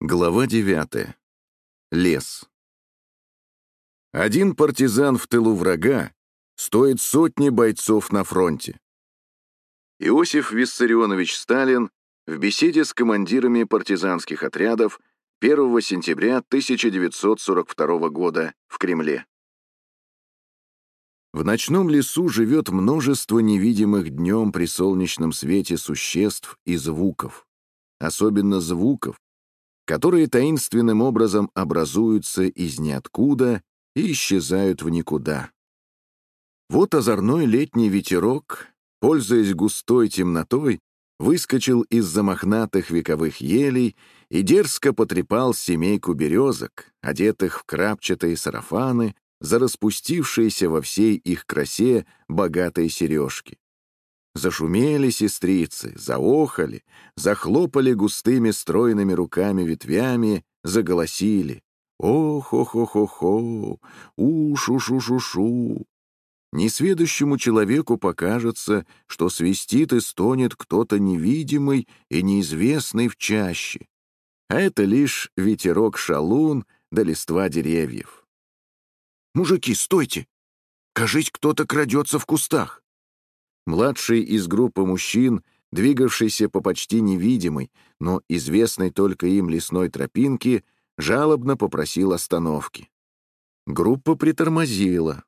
Глава 9. Лес. Один партизан в тылу врага стоит сотни бойцов на фронте. Иосиф Виссарионович Сталин в беседе с командирами партизанских отрядов 1 сентября 1942 года в Кремле. В ночном лесу живет множество невидимых днем при солнечном свете существ и звуков. Особенно звуков, которые таинственным образом образуются из ниоткуда и исчезают в никуда. Вот озорной летний ветерок, пользуясь густой темнотой, выскочил из-за мохнатых вековых елей и дерзко потрепал семейку березок, одетых в крапчатые сарафаны, за распустившиеся во всей их красе богатые сережки. Зашумели сестрицы, заохали, захлопали густыми стройными руками ветвями, заголосили. «Ох-ох-ох-ох-ох! Уш-уш-уш-ушу!» Несведущему человеку покажется, что свистит и стонет кто-то невидимый и неизвестный в чаще. А это лишь ветерок-шалун да листва деревьев. «Мужики, стойте! Кажись, кто-то крадется в кустах!» Младший из группы мужчин, двигавшийся по почти невидимой, но известной только им лесной тропинке, жалобно попросил остановки. Группа притормозила.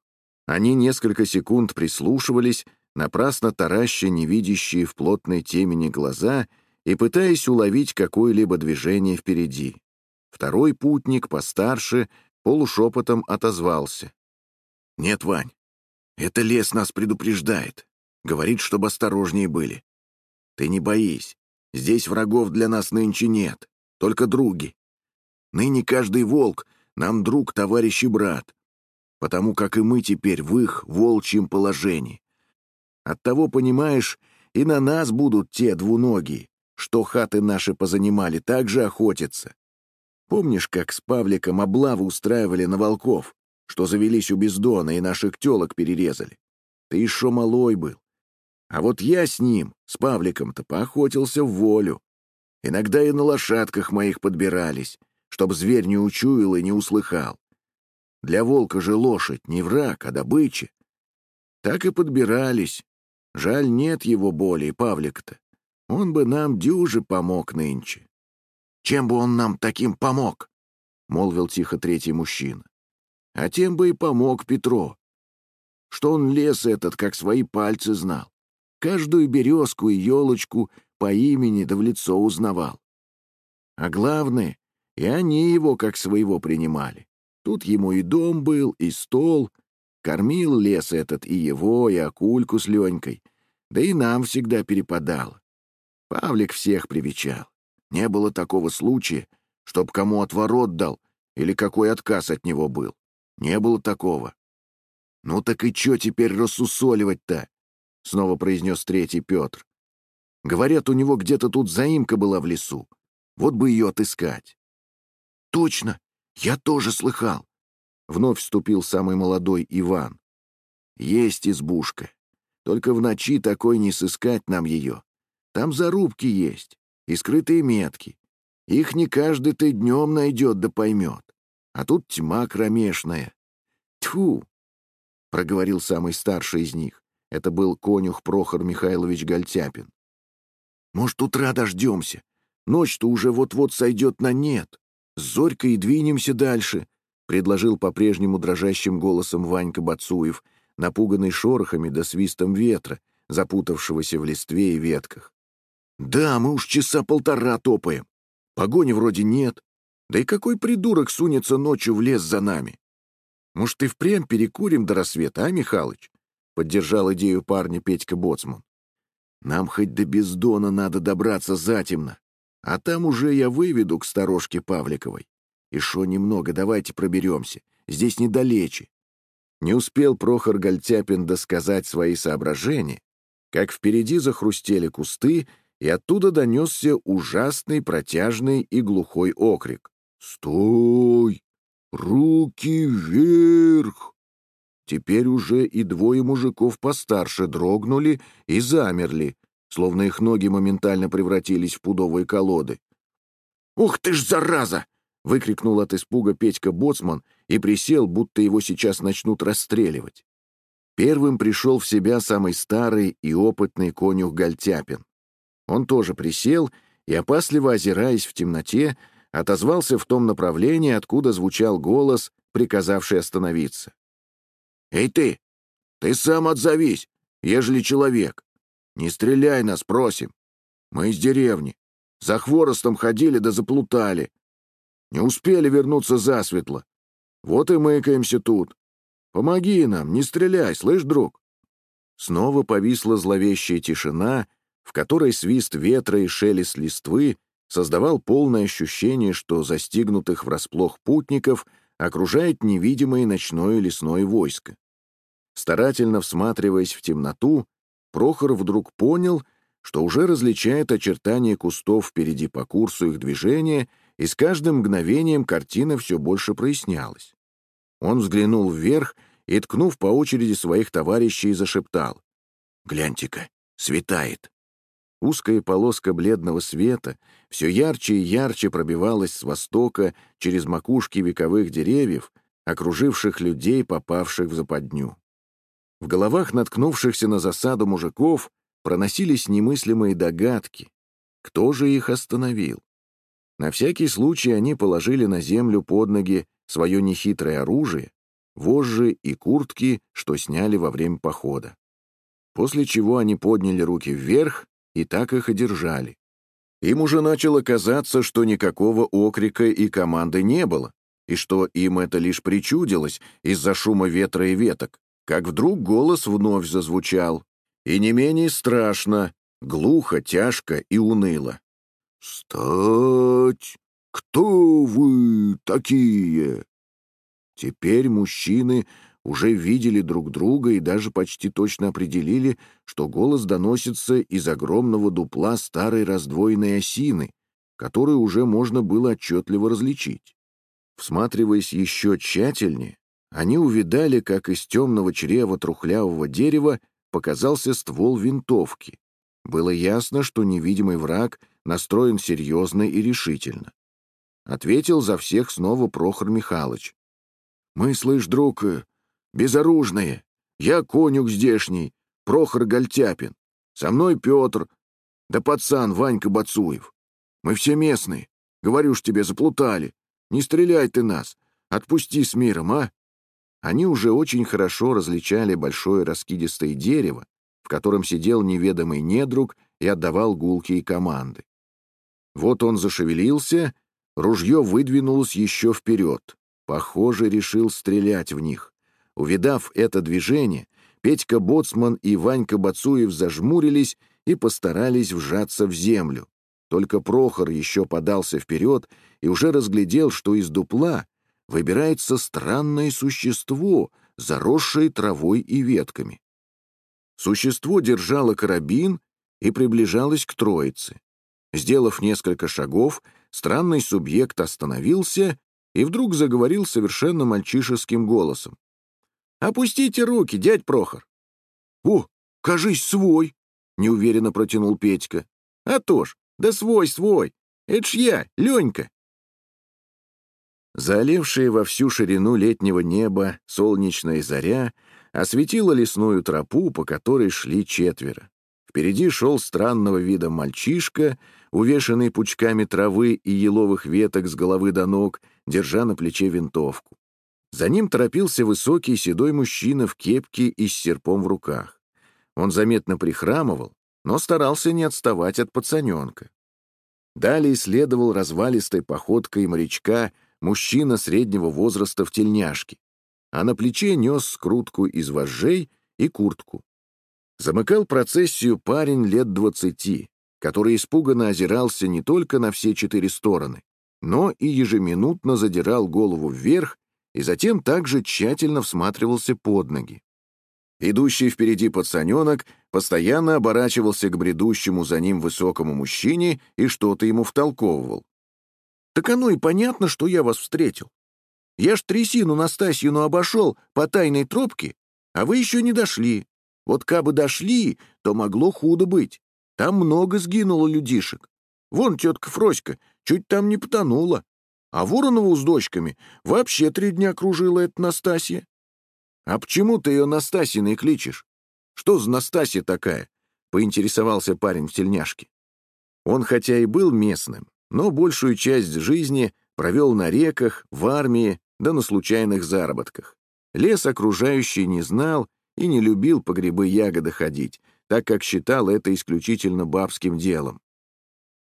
Они несколько секунд прислушивались, напрасно тараща невидящие в плотной темени глаза и пытаясь уловить какое-либо движение впереди. Второй путник, постарше, полушепотом отозвался. «Нет, Вань, это лес нас предупреждает. Говорит, чтобы осторожнее были. Ты не боись. Здесь врагов для нас нынче нет, только други. Ныне каждый волк нам друг, товарищ и брат, потому как и мы теперь в их волчьем положении. Оттого, понимаешь, и на нас будут те двуногие, что хаты наши позанимали, так же охотятся. Помнишь, как с Павликом облавы устраивали на волков, что завелись у бездона и наших телок перерезали? Ты еще малой был, а вот я с ним, с Павликом-то, поохотился в волю. Иногда и на лошадках моих подбирались, чтоб зверь не учуял и не услыхал. Для волка же лошадь не враг, а добыча. Так и подбирались. Жаль, нет его боли, Павлик-то. Он бы нам дюже помог нынче. Чем бы он нам таким помог? — молвил тихо третий мужчина. А тем бы и помог Петро. Что он лес этот, как свои пальцы знал. Каждую березку и елочку по имени да в лицо узнавал. А главное, и они его как своего принимали. Тут ему и дом был, и стол. Кормил лес этот и его, и Акульку с Ленькой. Да и нам всегда перепадал. Павлик всех привечал. Не было такого случая, чтоб кому отворот дал или какой отказ от него был. Не было такого. Ну так и чё теперь рассусоливать-то? — снова произнес третий Петр. «Говорят, у него где-то тут заимка была в лесу. Вот бы ее отыскать». «Точно! Я тоже слыхал!» Вновь вступил самый молодой Иван. «Есть избушка. Только в ночи такой не сыскать нам ее. Там зарубки есть и скрытые метки. Их не каждый ты днем найдет да поймет. А тут тьма кромешная. Тьфу!» — проговорил самый старший из них. Это был конюх Прохор Михайлович Гольтяпин. «Может, утра дождемся? Ночь-то уже вот-вот сойдет на нет. С Зорькой и двинемся дальше», — предложил по-прежнему дрожащим голосом Ванька Бацуев, напуганный шорохами да свистом ветра, запутавшегося в листве и ветках. «Да, мы уж часа полтора топаем. Погони вроде нет. Да и какой придурок сунется ночью в лес за нами? Может, и впрямь перекурим до рассвета, а, Михалыч?» — поддержал идею парня Петька Боцман. «Нам хоть до бездона надо добраться затемно, а там уже я выведу к сторожке Павликовой. И шо немного, давайте проберемся, здесь недалече». Не успел Прохор Гольтяпин досказать свои соображения, как впереди захрустели кусты, и оттуда донесся ужасный, протяжный и глухой окрик. «Стой! Руки вверх!» Теперь уже и двое мужиков постарше дрогнули и замерли, словно их ноги моментально превратились в пудовые колоды. «Ух ты ж, зараза!» — выкрикнул от испуга Петька Боцман и присел, будто его сейчас начнут расстреливать. Первым пришел в себя самый старый и опытный конюх Гальтяпин. Он тоже присел и, опасливо озираясь в темноте, отозвался в том направлении, откуда звучал голос, приказавший остановиться. «Эй ты! Ты сам отзовись, ежели человек! Не стреляй нас, просим! Мы из деревни, за хворостом ходили да заплутали. Не успели вернуться засветло. Вот и мыкаемся тут. Помоги нам, не стреляй, слышь, друг?» Снова повисла зловещая тишина, в которой свист ветра и шелест листвы создавал полное ощущение, что застигнутых врасплох путников окружает невидимое ночное лесное войско. Старательно всматриваясь в темноту, Прохор вдруг понял, что уже различает очертания кустов впереди по курсу их движения, и с каждым мгновением картина все больше прояснялась. Он взглянул вверх и, ткнув по очереди своих товарищей, зашептал. «Гляньте-ка, светает!» Узкая полоска бледного света все ярче и ярче пробивалась с востока через макушки вековых деревьев, окруживших людей, попавших в западню. В головах наткнувшихся на засаду мужиков проносились немыслимые догадки. Кто же их остановил? На всякий случай они положили на землю под ноги свое нехитрое оружие, вожжи и куртки, что сняли во время похода. После чего они подняли руки вверх и так их и держали. Им уже начало казаться, что никакого окрика и команды не было, и что им это лишь причудилось из-за шума ветра и веток, как вдруг голос вновь зазвучал, и не менее страшно, глухо, тяжко и уныло. «Стать! Кто вы такие?» Теперь мужчины уже видели друг друга и даже почти точно определили, что голос доносится из огромного дупла старой раздвоенной осины, которую уже можно было отчетливо различить. Всматриваясь еще тщательнее, они увидали, как из темного чрева трухлявого дерева показался ствол винтовки. Было ясно, что невидимый враг настроен серьезно и решительно. Ответил за всех снова Прохор Михайлович. «Мы, слышь, друг, э, безоружные. Я конюк здешний, Прохор Гольтяпин. Со мной Петр, да пацан Ванька Бацуев. Мы все местные. Говорю ж тебе, заплутали. Не стреляй ты нас. Отпусти с миром, а?» Они уже очень хорошо различали большое раскидистое дерево, в котором сидел неведомый недруг и отдавал гулкие команды. Вот он зашевелился, ружье выдвинулось еще вперед. Похоже, решил стрелять в них. Увидав это движение, Петька Боцман и Ванька Бацуев зажмурились и постарались вжаться в землю. Только Прохор еще подался вперед и уже разглядел, что из дупла выбирается странное существо, заросшее травой и ветками. Существо держало карабин и приближалось к троице. Сделав несколько шагов, странный субъект остановился и вдруг заговорил совершенно мальчишеским голосом. «Опустите руки, дядь Прохор!» «О, кажись, свой!» — неуверенно протянул Петька. «А то ж, да свой, свой! Это ж я, Ленька!» Заолевшая во всю ширину летнего неба солнечная заря осветила лесную тропу, по которой шли четверо. Впереди шел странного вида мальчишка, увешанный пучками травы и еловых веток с головы до ног, держа на плече винтовку. За ним торопился высокий седой мужчина в кепке и с серпом в руках. Он заметно прихрамывал, но старался не отставать от пацаненка. Далее следовал развалистой походкой морячка мужчина среднего возраста в тельняшке, а на плече нес скрутку из вожжей и куртку. Замыкал процессию парень лет двадцати, который испуганно озирался не только на все четыре стороны, но и ежеминутно задирал голову вверх и затем также тщательно всматривался под ноги. Идущий впереди пацаненок постоянно оборачивался к бредущему за ним высокому мужчине и что-то ему втолковывал. Так оно и понятно, что я вас встретил. Я ж трясину Настасьину обошел по тайной тропке, а вы еще не дошли. Вот кабы дошли, то могло худо быть. Там много сгинуло людишек. Вон тетка Фроська чуть там не потонула. А Воронову с дочками вообще три дня кружила эта Настасья. А почему ты ее Настасьиной кличешь? Что за Настасья такая? Поинтересовался парень в тельняшке. Он хотя и был местным, но большую часть жизни провел на реках, в армии, да на случайных заработках. Лес окружающий не знал и не любил по грибы ягоды ходить, так как считал это исключительно бабским делом.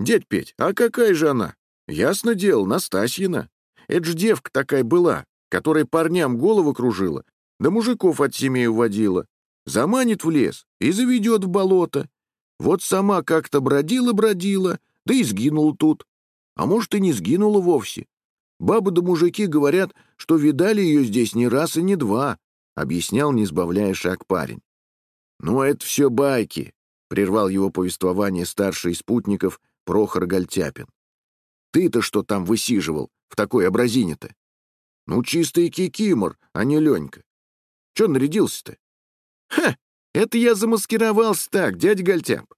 «Дядь Петь, а какая же она?» «Ясно дело, Настасьина. Это ж девка такая была, которая парням голову кружила, да мужиков от семей уводила. Заманит в лес и заведет в болото. Вот сама как-то бродила-бродила, да и сгинула тут. А может, и не сгинула вовсе. Бабы да мужики говорят, что видали ее здесь не раз и не два, — объяснял, не сбавляя шаг парень. «Ну, это все байки», — прервал его повествование старший из спутников Прохор Гальтяпин. «Ты-то что там высиживал в такой образине-то? Ну, чистый кикимор, а не Ленька. Че нарядился-то?» «Ха! Это я замаскировался так, дядя Гальтяп.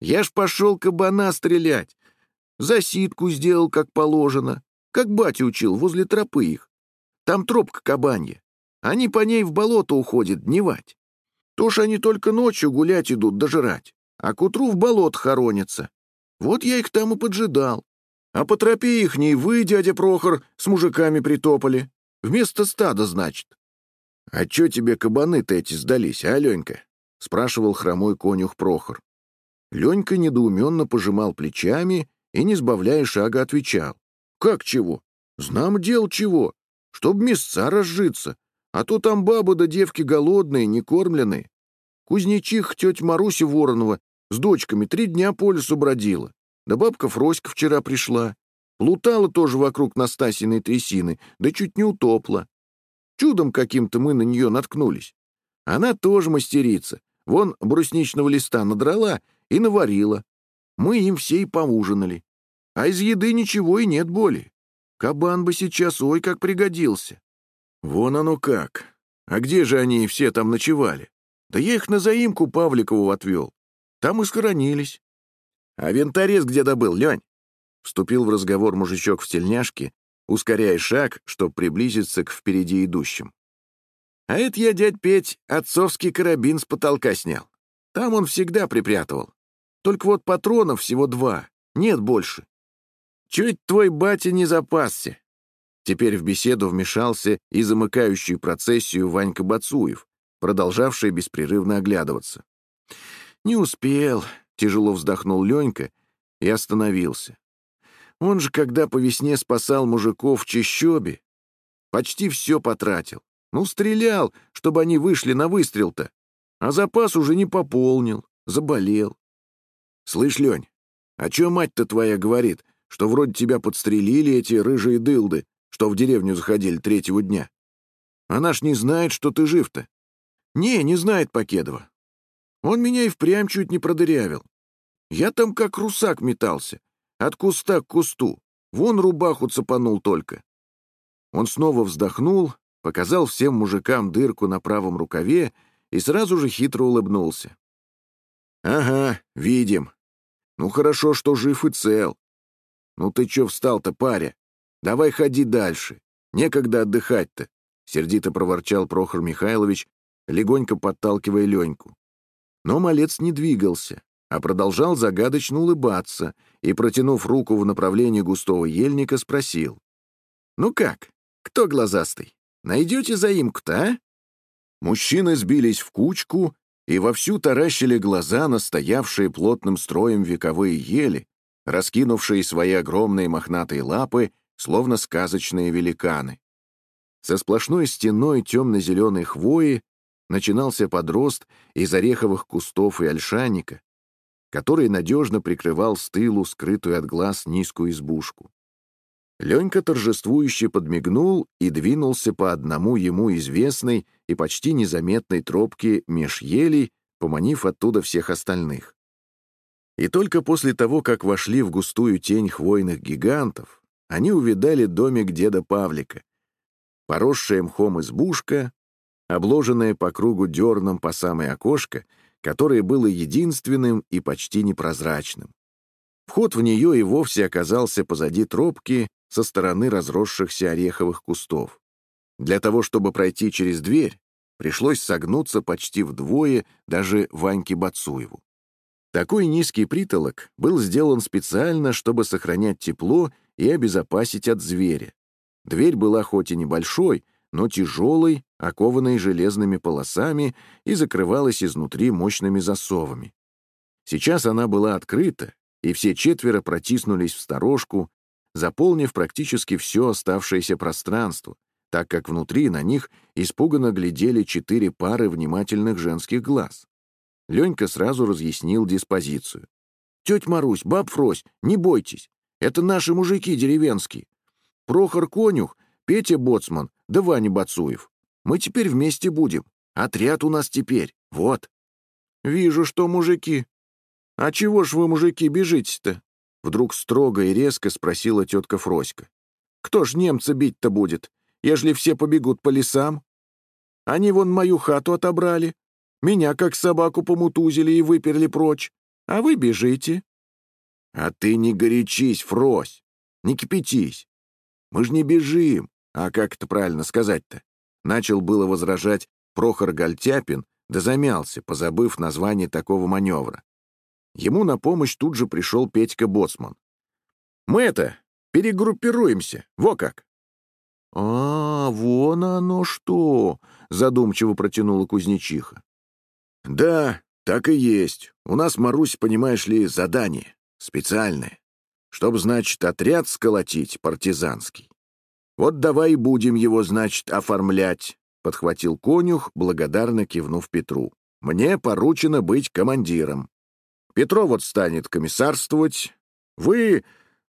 Я ж пошел кабана стрелять. Засидку сделал, как положено, как батя учил, возле тропы их. Там тропка кабанья. Они по ней в болото уходят дневать. То ж они только ночью гулять идут дожирать, а к утру в болот хоронятся. Вот я их там и поджидал. А по тропе ихней вы, дядя Прохор, с мужиками притопали. Вместо стада, значит. — А чё тебе кабаны-то эти сдались, а, Ленька? — спрашивал хромой конюх Прохор. Ленька недоуменно пожимал плечами и, не сбавляя шага, отвечал. — Как чего? Знам дел чего. Чтоб места разжиться, а то там бабы да девки голодные, не кормленные. Кузнечих тетя Маруся Воронова с дочками три дня по лесу бродила. Да бабка Фроська вчера пришла. Плутала тоже вокруг Настасиной трясины, да чуть не утопла. Чудом каким-то мы на нее наткнулись. Она тоже мастерица. Вон брусничного листа надрала и наварила. Мы им все и поужинали. А из еды ничего и нет боли. Кабан бы сейчас ой как пригодился. Вон оно как. А где же они все там ночевали? Да я их на заимку Павликову отвел. Там и схоронились. А винторез где добыл, Лень? Вступил в разговор мужичок в тельняшке, ускоряя шаг, чтобы приблизиться к впереди идущим. А это я, дядь Петь, отцовский карабин с потолка снял. Там он всегда припрятывал. Только вот патронов всего два, нет больше. Чуть твой батя не запасся. Теперь в беседу вмешался и замыкающий процессию Ванька Бацуев, продолжавший беспрерывно оглядываться. «Не успел», — тяжело вздохнул Ленька и остановился. «Он же, когда по весне спасал мужиков в Чищобе, почти все потратил. Ну, стрелял, чтобы они вышли на выстрел-то, а запас уже не пополнил, заболел. Слышь, Лень, а чё мать-то твоя говорит, что вроде тебя подстрелили эти рыжие дылды, что в деревню заходили третьего дня. Она ж не знает, что ты жив-то. Не, не знает Покедова. Он меня и впрямь чуть не продырявил. Я там как русак метался, от куста к кусту. Вон рубаху цепанул только. Он снова вздохнул, показал всем мужикам дырку на правом рукаве и сразу же хитро улыбнулся. «Ага, видим. Ну хорошо, что жив и цел. Ну ты чё встал-то, паря? Давай ходи дальше. Некогда отдыхать-то», — сердито проворчал Прохор Михайлович, легонько подталкивая Леньку. Но малец не двигался, а продолжал загадочно улыбаться и, протянув руку в направлении густого ельника, спросил. «Ну как, кто глазастый? Найдете заимку-то, а?» Мужчины сбились в кучку и вовсю таращили глаза на стоявшие плотным строем вековые ели, раскинувшие свои огромные мохнатые лапы словно сказочные великаны. Со сплошной стеной темно-зеленой хвои начинался подрост из ореховых кустов и ольшаника, который надежно прикрывал с тылу скрытую от глаз низкую избушку. Ленька торжествующе подмигнул и двинулся по одному ему известной и почти незаметной тропке меж елей, поманив оттуда всех остальных. И только после того, как вошли в густую тень хвойных гигантов, они увидали домик деда Павлика. Поросшая мхом избушка, обложенная по кругу дерном по самое окошко, которое было единственным и почти непрозрачным. Вход в нее и вовсе оказался позади тропки со стороны разросшихся ореховых кустов. Для того, чтобы пройти через дверь, пришлось согнуться почти вдвое даже Ваньке Бацуеву. Такой низкий притолок был сделан специально, чтобы сохранять тепло и обезопасить от зверя. Дверь была хоть и небольшой, но тяжелой, окованной железными полосами и закрывалась изнутри мощными засовами. Сейчас она была открыта, и все четверо протиснулись в сторожку, заполнив практически все оставшееся пространство, так как внутри на них испуганно глядели четыре пары внимательных женских глаз. Ленька сразу разъяснил диспозицию. «Тетя Марусь, баб Фрось, не бойтесь, это наши мужики деревенские. Прохор Конюх, Петя Боцман, да Ваня Бацуев. Мы теперь вместе будем. Отряд у нас теперь, вот». «Вижу, что мужики. А чего ж вы, мужики, бежите-то?» Вдруг строго и резко спросила тетка Фроська. «Кто ж немца бить-то будет, ежели все побегут по лесам? Они вон мою хату отобрали, меня как собаку помутузили и выперли прочь, а вы бежите». «А ты не горячись, Фрось, не кипятись. Мы ж не бежим, а как это правильно сказать-то?» Начал было возражать Прохор Гальтяпин, да замялся, позабыв название такого маневра. Ему на помощь тут же пришел Петька Боцман. «Мы это, перегруппируемся, во как!» «А, вон оно что!» — задумчиво протянула кузнечиха. «Да, так и есть. У нас, Марусь, понимаешь ли, задание. Специальное. Чтоб, значит, отряд сколотить партизанский. Вот давай будем его, значит, оформлять», — подхватил конюх, благодарно кивнув Петру. «Мне поручено быть командиром. Петро вот станет комиссарствовать. Вы,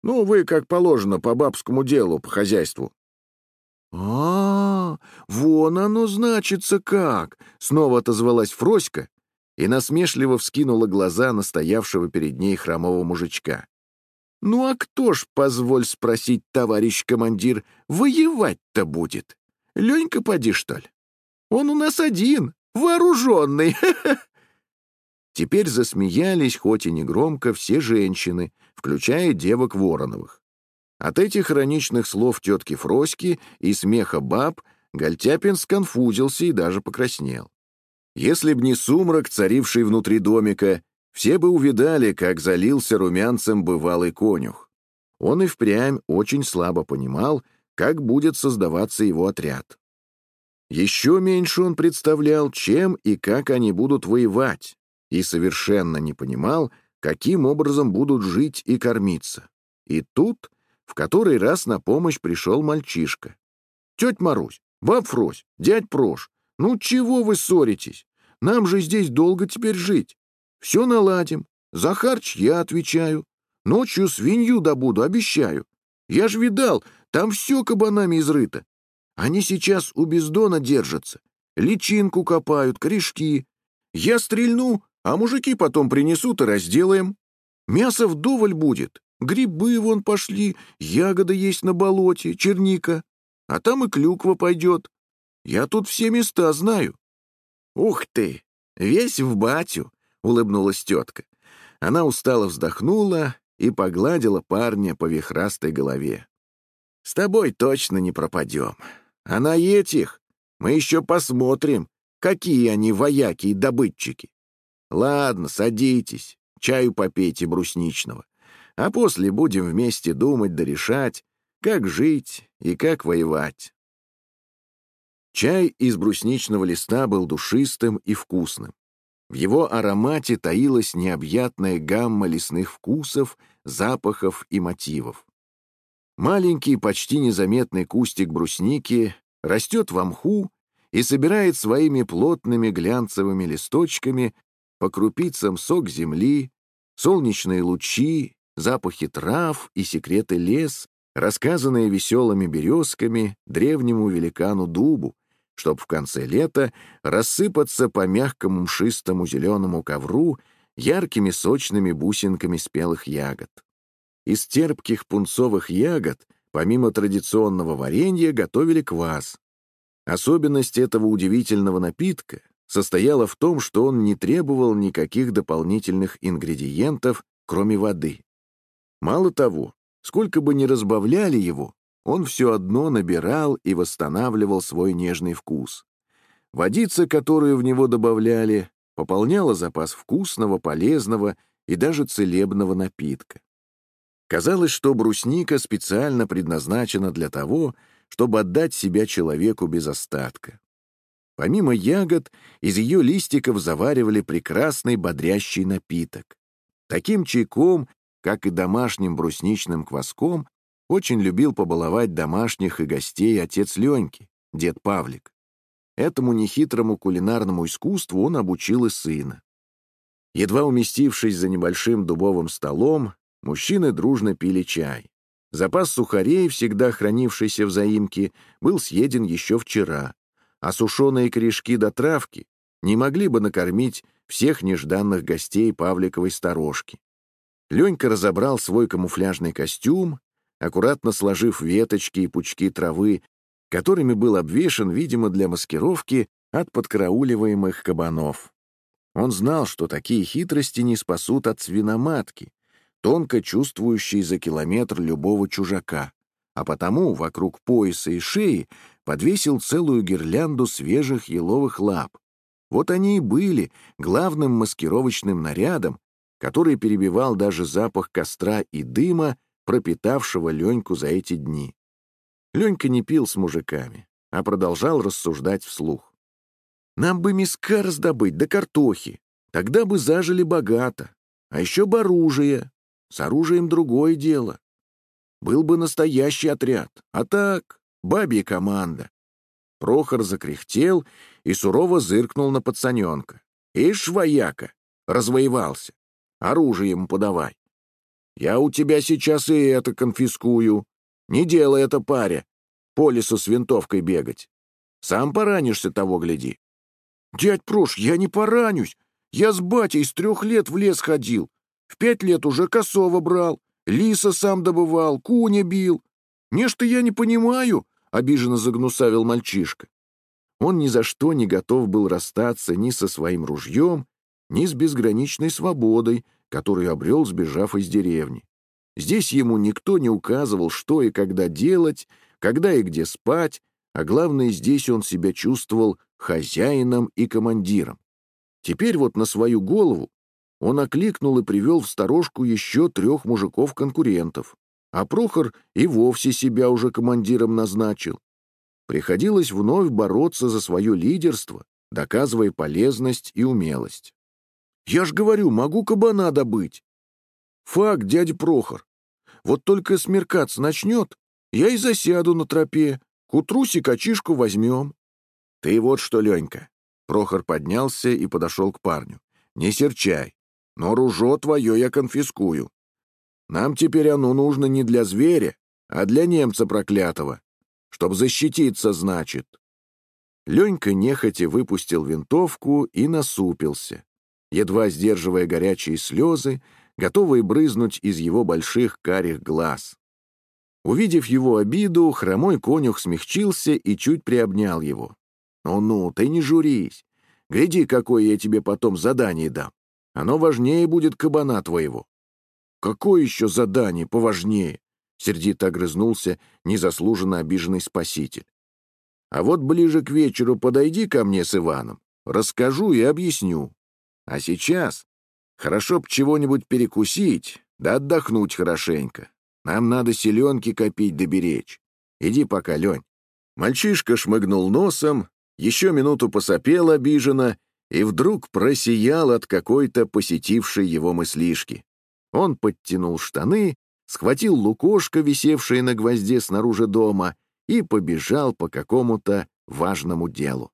ну, вы, как положено, по бабскому делу, по хозяйству. А, -а, вон оно значится как! Снова отозвалась Фроська и насмешливо вскинула глаза на стоявшего перед ней хромого мужичка. «Ну а кто ж, позволь спросить, товарищ командир, воевать-то будет? Ленька поди, что ли? Он у нас один, вооруженный!» Теперь засмеялись, хоть и не громко, все женщины, включая девок Вороновых. От этих ироничных слов тетки Фроськи и смеха баб Гальтяпин сконфузился и даже покраснел. Если б не сумрак, царивший внутри домика, все бы увидали, как залился румянцем бывалый конюх. Он и впрямь очень слабо понимал, как будет создаваться его отряд. Еще меньше он представлял, чем и как они будут воевать, и совершенно не понимал, каким образом будут жить и кормиться. И тут в который раз на помощь пришел мальчишка. «Тетя Марусь, баб Фрось, дядь Прош, ну чего вы ссоритесь? Нам же здесь долго теперь жить. Все наладим. За харч я отвечаю. Ночью свинью добуду, обещаю. Я ж видал, там все кабанами изрыто. Они сейчас у бездона держатся. Личинку копают, корешки. Я стрельну, а мужики потом принесут и разделаем. Мясо вдоволь будет. Грибы вон пошли, ягоды есть на болоте, черника. А там и клюква пойдет. Я тут все места знаю. Ух ты, весь в батю, улыбнулась тетка. Она устало вздохнула и погладила парня по вихрастой голове. С тобой точно не пропадем. А на этих мы еще посмотрим, какие они вояки и добытчики. Ладно, садитесь, чаю попейте брусничного. А после будем вместе думать да решать, как жить и как воевать. Чай из брусничного листа был душистым и вкусным. В его аромате таилась необъятная гамма лесных вкусов, запахов и мотивов. Маленький, почти незаметный кустик брусники растет в мху и собирает своими плотными глянцевыми листочками по крупицам сок земли, солнечные лучи, запахи трав и секреты лес, рассказанные веселыми березками древнему великану дубу, чтоб в конце лета рассыпаться по мягкому мшистому зеленому ковру яркими сочными бусинками спелых ягод. Из терпких пунцовых ягод, помимо традиционного варенья, готовили квас. Особенность этого удивительного напитка состояла в том, что он не требовал никаких дополнительных ингредиентов, кроме воды. Мало того, сколько бы ни разбавляли его, он все одно набирал и восстанавливал свой нежный вкус. Водица, которую в него добавляли, пополняла запас вкусного, полезного и даже целебного напитка. Казалось, что брусника специально предназначена для того, чтобы отдать себя человеку без остатка. Помимо ягод, из ее листиков заваривали прекрасный бодрящий напиток. Таким чайком, как и домашним брусничным кваском, очень любил побаловать домашних и гостей отец Леньки, дед Павлик. Этому нехитрому кулинарному искусству он обучил и сына. Едва уместившись за небольшим дубовым столом, мужчины дружно пили чай. Запас сухарей, всегда хранившийся в заимке, был съеден еще вчера, а сушеные корешки до травки не могли бы накормить всех нежданных гостей Павликовой сторожки. Ленька разобрал свой камуфляжный костюм, аккуратно сложив веточки и пучки травы, которыми был обвешан, видимо, для маскировки от подкарауливаемых кабанов. Он знал, что такие хитрости не спасут от свиноматки, тонко чувствующей за километр любого чужака, а потому вокруг пояса и шеи подвесил целую гирлянду свежих еловых лап. Вот они и были главным маскировочным нарядом, который перебивал даже запах костра и дыма, пропитавшего Леньку за эти дни. Ленька не пил с мужиками, а продолжал рассуждать вслух. Нам бы миска раздобыть, да картохи. Тогда бы зажили богато. А еще бы оружие. С оружием другое дело. Был бы настоящий отряд. А так, бабья команда. Прохор закряхтел и сурово зыркнул на пацаненка. «Ишь, вояка, развоевался. Оружие ему подавай. Я у тебя сейчас и это конфискую. Не делай это, паря, по лесу с винтовкой бегать. Сам поранишься того, гляди. «Дядь Прош, я не поранюсь. Я с батей с трех лет в лес ходил. В пять лет уже косово брал, лиса сам добывал, куня бил. Нечто я не понимаю», — обиженно загнусавил мальчишка. Он ни за что не готов был расстаться ни со своим ружьем, ни с безграничной свободой, которую обрел, сбежав из деревни. Здесь ему никто не указывал, что и когда делать, когда и где спать, а главное, здесь он себя чувствовал хозяином и командиром. Теперь вот на свою голову он окликнул и привел в сторожку еще трех мужиков-конкурентов, а Прохор и вовсе себя уже командиром назначил. Приходилось вновь бороться за свое лидерство, доказывая полезность и умелость. «Я ж говорю, могу кабана добыть!» «Факт, дядя Прохор. Вот только смеркаться начнет, я и засяду на тропе, к утру сикачишку возьмем. Ты вот что, Ленька. Прохор поднялся и подошел к парню. Не серчай, но ружо твое я конфискую. Нам теперь оно нужно не для зверя, а для немца проклятого. Чтоб защититься, значит. Ленька нехотя выпустил винтовку и насупился, едва сдерживая горячие слезы, готовые брызнуть из его больших карих глаз. Увидев его обиду, хромой конюх смягчился и чуть приобнял его. «Ну-ну, ты не журись. Гляди, какое я тебе потом задание дам. Оно важнее будет кабана твоего». «Какое еще задание поважнее?» — сердито огрызнулся незаслуженно обиженный спаситель. «А вот ближе к вечеру подойди ко мне с Иваном, расскажу и объясню. А сейчас хорошо б чего-нибудь перекусить, да отдохнуть хорошенько. Нам надо селенки копить да беречь. Иди пока, Лень». Мальчишка шмыгнул носом, еще минуту посопел обиженно и вдруг просиял от какой-то посетившей его мыслишки. Он подтянул штаны, схватил лукошко, висевшее на гвозде снаружи дома, и побежал по какому-то важному делу.